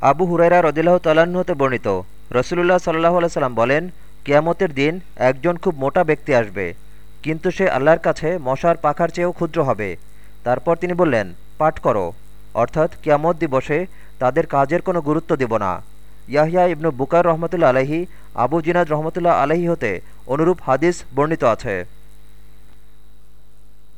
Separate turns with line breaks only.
আবু হুরাইরা রদিল্লাহ তালাহতে হতে বর্ণিত। রসুলুল্লাহ সাল্লাহ সাল্লাম বলেন, কিয়ামতের দিন একজন খুব মোটা ব্যক্তি আসবে, কিন্তু সে আল্লাহর কাছে মশার পাখার চেয়েও ক্ষুদ্র হবে। তারপর তিনি বললেন, পাঠ করো, অর্থাৎ কিয়ামত দিবসে তাদের কাজের কোনো গুরুত্ব দেব না। ইয়াহিয়া ইবনু বুকার রহমতুল্লা আলহি আবু জিনাদ রহমতুল্লাহ আলহি হতে অনুরূপ হাদিস বর্ণিত আছে।